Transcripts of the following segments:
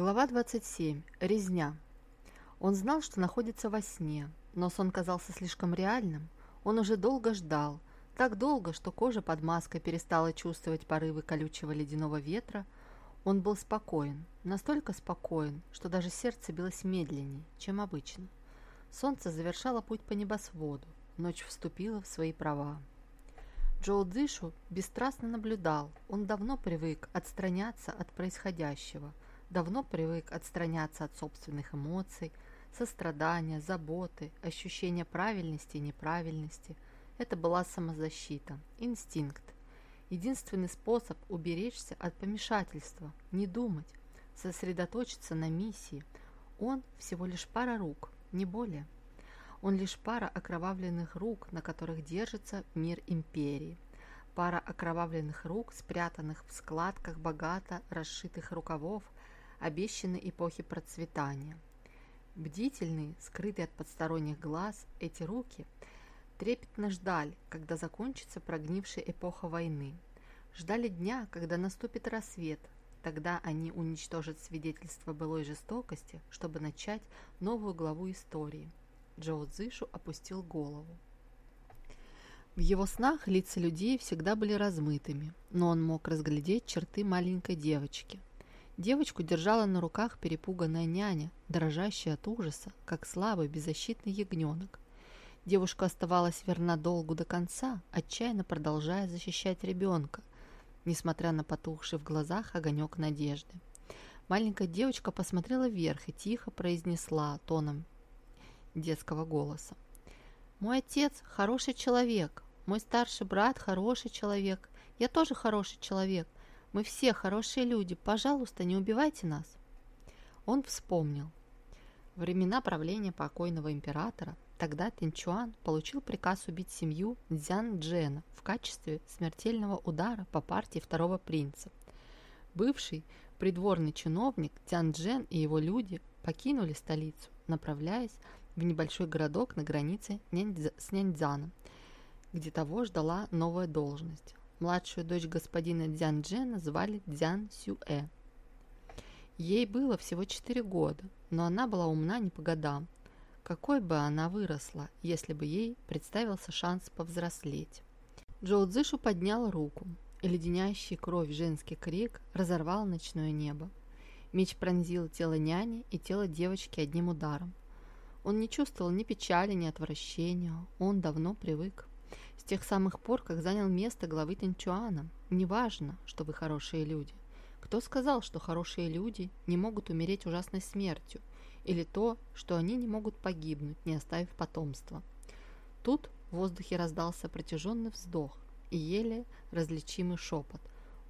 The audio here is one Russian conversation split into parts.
Глава 27. Резня. Он знал, что находится во сне, но сон казался слишком реальным. Он уже долго ждал, так долго, что кожа под маской перестала чувствовать порывы колючего ледяного ветра. Он был спокоен, настолько спокоен, что даже сердце билось медленнее, чем обычно. Солнце завершало путь по небосводу, ночь вступила в свои права. Джоу Дзишу бесстрастно наблюдал, он давно привык отстраняться от происходящего – давно привык отстраняться от собственных эмоций, сострадания, заботы, ощущения правильности и неправильности. Это была самозащита, инстинкт. Единственный способ уберечься от помешательства, не думать, сосредоточиться на миссии. Он всего лишь пара рук, не более. Он лишь пара окровавленных рук, на которых держится мир империи. Пара окровавленных рук, спрятанных в складках богато расшитых рукавов, обещанной эпохи процветания. Бдительные, скрытые от подсторонних глаз, эти руки трепетно ждали, когда закончится прогнившая эпоха войны. Ждали дня, когда наступит рассвет, тогда они уничтожат свидетельство былой жестокости, чтобы начать новую главу истории. Джоу Цзышу опустил голову. В его снах лица людей всегда были размытыми, но он мог разглядеть черты маленькой девочки, Девочку держала на руках перепуганная няня, дрожащая от ужаса, как слабый беззащитный ягненок. Девушка оставалась верна долгу до конца, отчаянно продолжая защищать ребенка, несмотря на потухший в глазах огонек надежды. Маленькая девочка посмотрела вверх и тихо произнесла тоном детского голоса. «Мой отец хороший человек, мой старший брат хороший человек, я тоже хороший человек, мы все хорошие люди. Пожалуйста, не убивайте нас. Он вспомнил. Времена правления покойного императора. Тогда Тинчуан получил приказ убить семью Дзян Джена в качестве смертельного удара по партии второго принца. Бывший придворный чиновник Дзян Джен и его люди покинули столицу, направляясь в небольшой городок на границе с Няньцзаном, где того ждала новая должность. Младшую дочь господина Дзян Джена звали Дзян Сюэ. Ей было всего 4 года, но она была умна не по годам. Какой бы она выросла, если бы ей представился шанс повзрослеть? Джоу Цзышу поднял руку, и леденящий кровь женский крик разорвал ночное небо. Меч пронзил тело няни и тело девочки одним ударом. Он не чувствовал ни печали, ни отвращения, он давно привык. С тех самых пор, как занял место главы Тинчуана. Неважно, что вы хорошие люди. Кто сказал, что хорошие люди не могут умереть ужасной смертью? Или то, что они не могут погибнуть, не оставив потомства? Тут в воздухе раздался протяженный вздох и еле различимый шепот.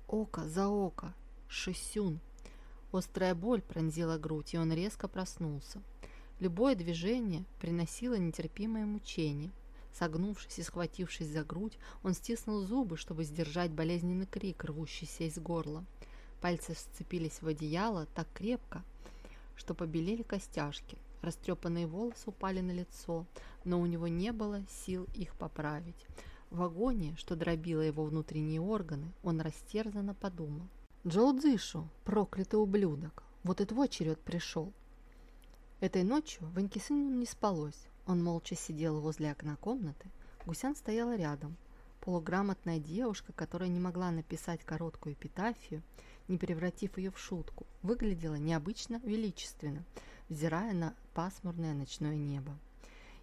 «Око за око! Шисюн!» Острая боль пронзила грудь, и он резко проснулся. Любое движение приносило нетерпимое мучение. Согнувшись и схватившись за грудь, он стиснул зубы, чтобы сдержать болезненный крик, рвущийся из горла. Пальцы сцепились в одеяло так крепко, что побелели костяшки. Растрепанные волосы упали на лицо, но у него не было сил их поправить. В агонии, что дробило его внутренние органы, он растерзанно подумал. «Джоу Дзишу, проклятый ублюдок, вот и твой черед пришел». Этой ночью Ванькисыну не спалось. Он молча сидел возле окна комнаты. Гусян стояла рядом. Полуграмотная девушка, которая не могла написать короткую эпитафию, не превратив ее в шутку, выглядела необычно величественно, взирая на пасмурное ночное небо.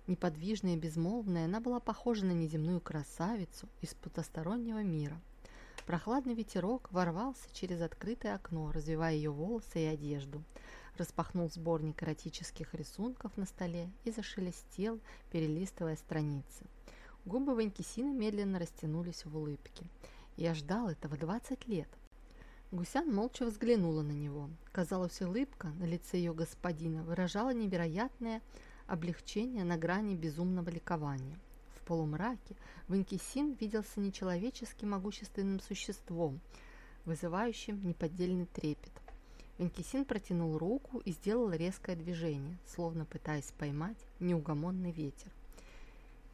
Неподвижная и безмолвная, она была похожа на неземную красавицу из потустороннего мира. Прохладный ветерок ворвался через открытое окно, развивая ее волосы и одежду – распахнул сборник эротических рисунков на столе и зашелестел, перелистывая страницы. Губы Ванькисина медленно растянулись в улыбке. Я ждал этого 20 лет. Гусян молча взглянула на него. Казалось, улыбка на лице ее господина выражала невероятное облегчение на грани безумного ликования. В полумраке Ванькисин виделся нечеловечески могущественным существом, вызывающим неподдельный трепет. Венкисин протянул руку и сделал резкое движение, словно пытаясь поймать неугомонный ветер.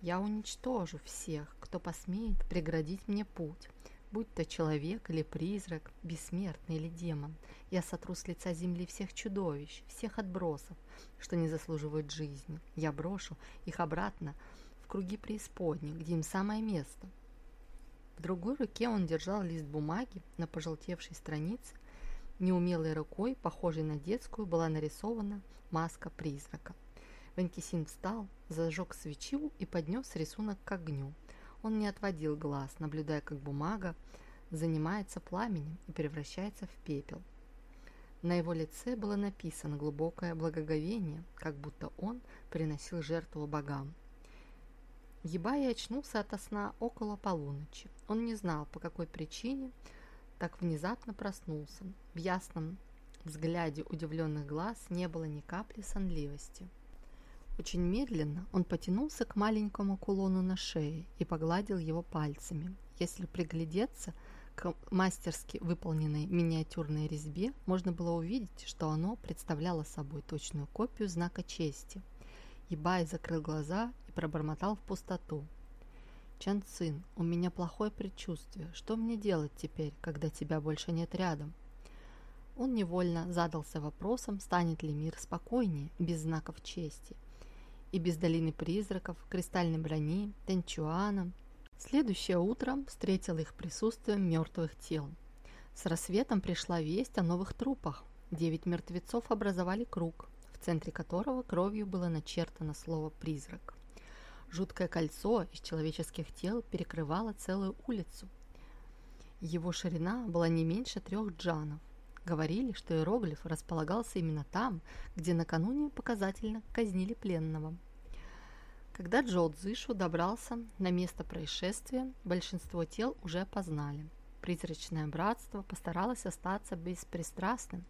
«Я уничтожу всех, кто посмеет преградить мне путь. Будь то человек или призрак, бессмертный или демон, я сотру с лица земли всех чудовищ, всех отбросов, что не заслуживают жизни. Я брошу их обратно в круги преисподней, где им самое место. В другой руке он держал лист бумаги на пожелтевшей странице. Неумелой рукой, похожей на детскую, была нарисована маска призрака. Ванкисин встал, зажег свечу и поднес рисунок к огню. Он не отводил глаз, наблюдая, как бумага занимается пламенем и превращается в пепел. На его лице было написано глубокое благоговение, как будто он приносил жертву богам. Ебай очнулся ото сна около полуночи. Он не знал, по какой причине так внезапно проснулся. В ясном взгляде удивленных глаз не было ни капли сонливости. Очень медленно он потянулся к маленькому кулону на шее и погладил его пальцами. Если приглядеться к мастерски выполненной миниатюрной резьбе, можно было увидеть, что оно представляло собой точную копию знака чести. Ибай закрыл глаза и пробормотал в пустоту. «Чан Цин, у меня плохое предчувствие. Что мне делать теперь, когда тебя больше нет рядом?» Он невольно задался вопросом, станет ли мир спокойнее, без знаков чести и без долины призраков, кристальной брони, Тенчуана. Следующее утро встретило их присутствием мертвых тел. С рассветом пришла весть о новых трупах. Девять мертвецов образовали круг, в центре которого кровью было начертано слово «призрак». Жуткое кольцо из человеческих тел перекрывало целую улицу. Его ширина была не меньше трех джанов. Говорили, что иероглиф располагался именно там, где накануне показательно казнили пленного. Когда Джо Цзышу добрался на место происшествия, большинство тел уже опознали. Призрачное братство постаралось остаться беспристрастным.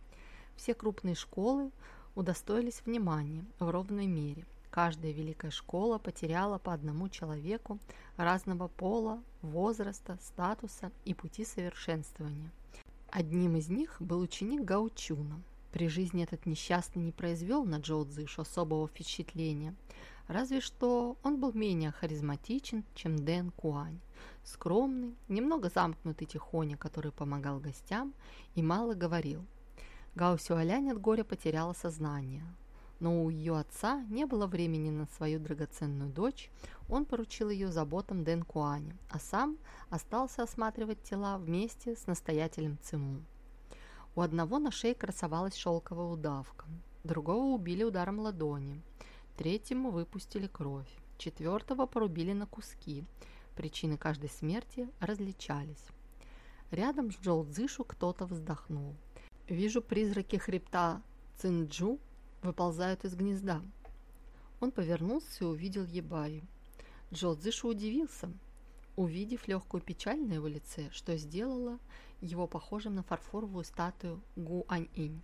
Все крупные школы удостоились внимания в ровной мере. Каждая великая школа потеряла по одному человеку разного пола, возраста, статуса и пути совершенствования – Одним из них был ученик Гаучуна. При жизни этот несчастный не произвел на Джоу Цзышу особого впечатления, разве что он был менее харизматичен, чем Дэн Куань. Скромный, немного замкнутый тихоня, который помогал гостям и мало говорил. Гао Сюалянь от горя потеряла сознание но у ее отца не было времени на свою драгоценную дочь, он поручил ее заботам Дэн Куане, а сам остался осматривать тела вместе с настоятелем Циму. У одного на шее красовалась шелковая удавка, другого убили ударом ладони, третьему выпустили кровь, четвертого порубили на куски. Причины каждой смерти различались. Рядом с Джоу Цзышу кто-то вздохнул. «Вижу призраки хребта Цинджу выползают из гнезда. Он повернулся и увидел Ебаю. Джо Цзышу удивился, увидев легкую печаль на его лице, что сделало его похожим на фарфоровую статую Гу Ань-инь.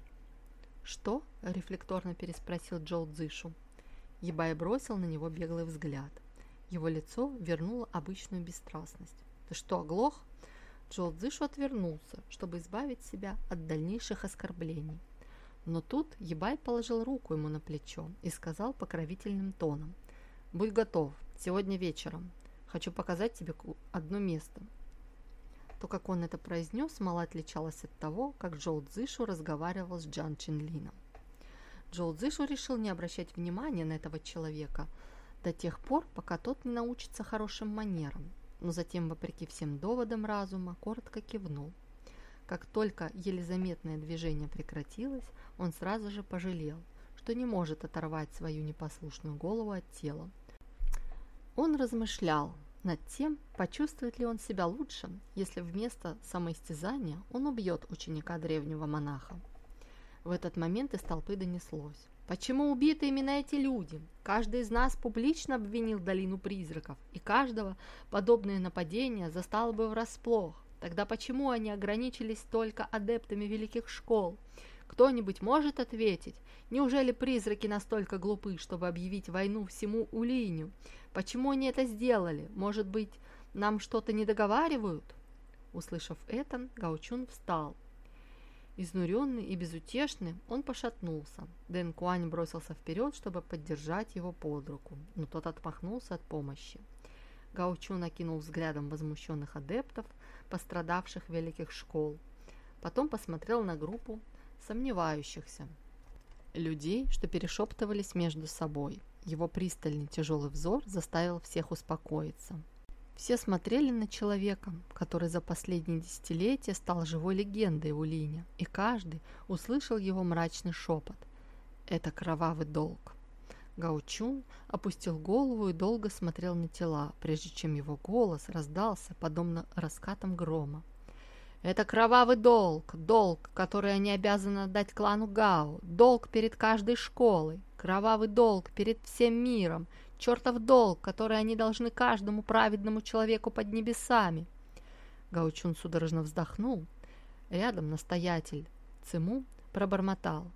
«Что?» – рефлекторно переспросил Джо Цзышу. Ебай бросил на него беглый взгляд. Его лицо вернуло обычную бесстрастность. «Ты что, оглох?» Джо Цзышу отвернулся, чтобы избавить себя от дальнейших оскорблений. Но тут Ебай положил руку ему на плечо и сказал покровительным тоном. «Будь готов, сегодня вечером. Хочу показать тебе одно место». То, как он это произнес, мало отличалось от того, как Джоу Цзышу разговаривал с Джан Чинлином. Джоу Цзышу решил не обращать внимания на этого человека до тех пор, пока тот не научится хорошим манерам, но затем, вопреки всем доводам разума, коротко кивнул. Как только еле заметное движение прекратилось, он сразу же пожалел, что не может оторвать свою непослушную голову от тела. Он размышлял над тем, почувствует ли он себя лучше, если вместо самоистязания он убьет ученика древнего монаха. В этот момент из толпы донеслось. Почему убиты именно эти люди? Каждый из нас публично обвинил долину призраков, и каждого подобное нападение застало бы врасплох. Тогда почему они ограничились только адептами великих школ? Кто-нибудь может ответить? Неужели призраки настолько глупы, чтобы объявить войну всему Улиню? Почему они это сделали? Может быть, нам что-то не договаривают? Услышав это, Гаучун встал. Изнуренный и безутешный, он пошатнулся. Дэн Куань бросился вперед, чтобы поддержать его под руку, но тот отмахнулся от помощи. Гаучу накинул взглядом возмущенных адептов, пострадавших великих школ. Потом посмотрел на группу сомневающихся людей, что перешептывались между собой. Его пристальный тяжелый взор заставил всех успокоиться. Все смотрели на человека, который за последние десятилетия стал живой легендой у Линя, и каждый услышал его мрачный шепот. «Это кровавый долг». Гаучун опустил голову и долго смотрел на тела, прежде чем его голос раздался, подобно раскатам грома. «Это кровавый долг, долг, который они обязаны отдать клану Гао, долг перед каждой школой, кровавый долг перед всем миром, чертов долг, который они должны каждому праведному человеку под небесами. Гаучун судорожно вздохнул. Рядом настоятель Циму пробормотал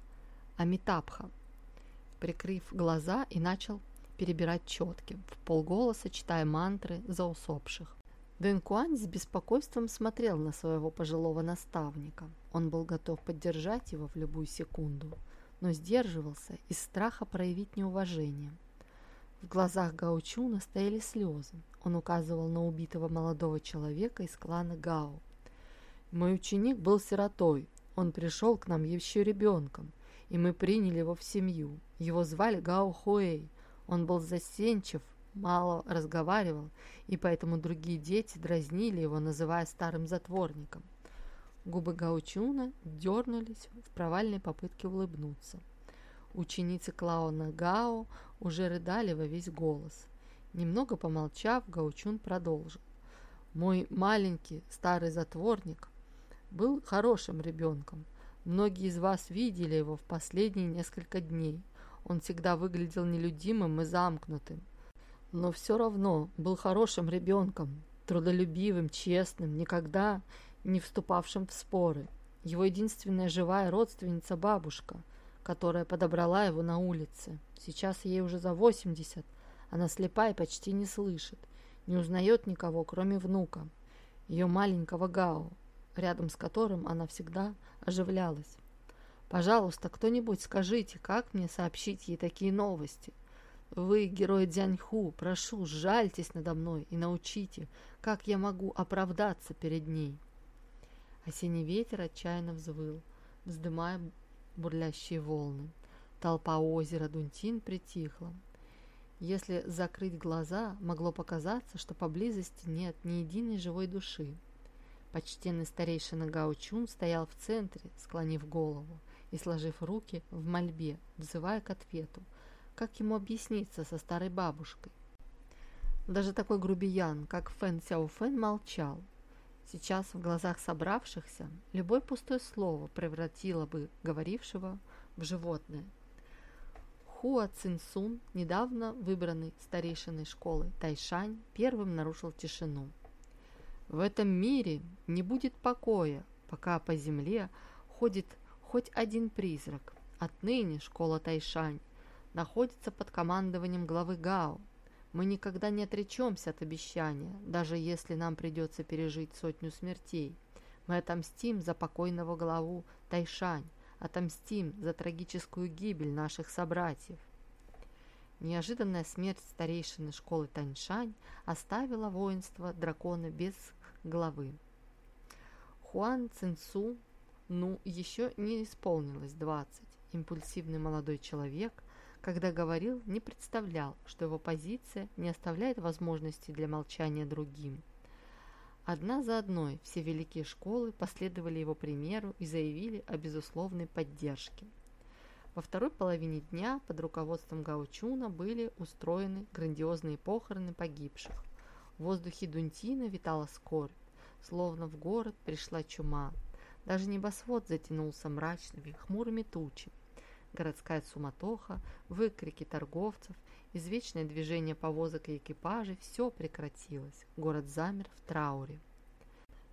Амитабха, прикрыв глаза и начал перебирать четки, в полголоса читая мантры за усопших. Дэн Куань с беспокойством смотрел на своего пожилого наставника. Он был готов поддержать его в любую секунду, но сдерживался из страха проявить неуважение. В глазах Гаучуна стояли слезы. Он указывал на убитого молодого человека из клана Гао. «Мой ученик был сиротой. Он пришел к нам еще ребенком, и мы приняли его в семью. Его звали Гао Хуэй. Он был застенчив, мало разговаривал, и поэтому другие дети дразнили его, называя старым затворником. Губы Гаучуна дернулись в провальной попытке улыбнуться. Ученицы Клауна Гао уже рыдали во весь голос. Немного помолчав, Гаучун продолжил. «Мой маленький старый затворник был хорошим ребенком. Многие из вас видели его в последние несколько дней. Он всегда выглядел нелюдимым и замкнутым. Но все равно был хорошим ребенком, трудолюбивым, честным, никогда не вступавшим в споры. Его единственная живая родственница – бабушка – которая подобрала его на улице. Сейчас ей уже за 80. Она слепа и почти не слышит. Не узнает никого, кроме внука, ее маленького Гао, рядом с которым она всегда оживлялась. Пожалуйста, кто-нибудь скажите, как мне сообщить ей такие новости? Вы, герой Дзяньху, прошу, сжальтесь надо мной и научите, как я могу оправдаться перед ней. Осенний ветер отчаянно взвыл, вздымая бурлящие волны. Толпа озера Дунтин притихла. Если закрыть глаза, могло показаться, что поблизости нет ни единой живой души. Почтенный старейшина Гаучун стоял в центре, склонив голову и сложив руки в мольбе, взывая к ответу. Как ему объясниться со старой бабушкой? Даже такой грубиян, как Фэн Сяофэн, молчал. Сейчас в глазах собравшихся любое пустое слово превратило бы говорившего в животное. Хуа Цинсун, недавно выбранный старейшиной школы Тайшань, первым нарушил тишину. В этом мире не будет покоя, пока по земле ходит хоть один призрак. Отныне школа Тайшань находится под командованием главы Гао, мы никогда не отречемся от обещания, даже если нам придется пережить сотню смертей. Мы отомстим за покойного главу Тайшань, отомстим за трагическую гибель наших собратьев. Неожиданная смерть старейшины школы Таньшань оставила воинство дракона без главы. Хуан Цинсу, ну, еще не исполнилось двадцать. Импульсивный молодой человек – когда говорил, не представлял, что его позиция не оставляет возможности для молчания другим. Одна за одной все великие школы последовали его примеру и заявили о безусловной поддержке. Во второй половине дня под руководством Гаучуна были устроены грандиозные похороны погибших. В воздухе Дунтина витала скорбь, словно в город пришла чума. Даже небосвод затянулся мрачными, хмурыми тучами. Городская суматоха, выкрики торговцев, извечное движение повозок и экипажей – все прекратилось. Город замер в трауре.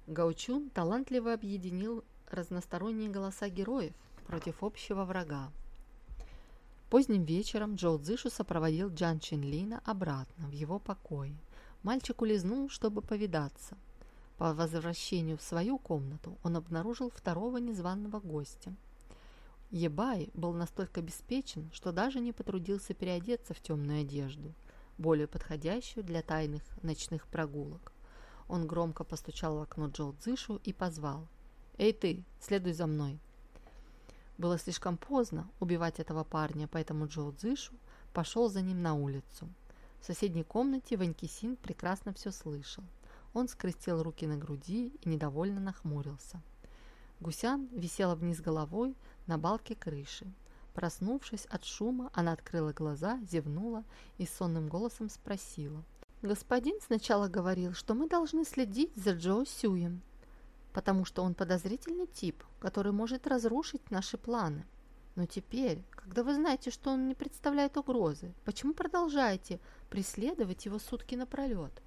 Гаучун талантливо объединил разносторонние голоса героев против общего врага. Поздним вечером Джоу Цзышу сопроводил Джан Чинлина обратно в его покой. Мальчик улизнул, чтобы повидаться. По возвращению в свою комнату он обнаружил второго незваного гостя – Ебай был настолько обеспечен, что даже не потрудился переодеться в темную одежду. более подходящую для тайных ночных прогулок. Он громко постучал в окно Джоу Цзышу и позвал. «Эй ты, следуй за мной!» Было слишком поздно убивать этого парня, поэтому Джоу Цзышу пошел за ним на улицу. В соседней комнате Ванькисин прекрасно все слышал. Он скрестил руки на груди и недовольно нахмурился. Гусян висела вниз головой на балке крыши. Проснувшись от шума, она открыла глаза, зевнула и сонным голосом спросила. «Господин сначала говорил, что мы должны следить за Джо Сюем, потому что он подозрительный тип, который может разрушить наши планы. Но теперь, когда вы знаете, что он не представляет угрозы, почему продолжаете преследовать его сутки напролет?»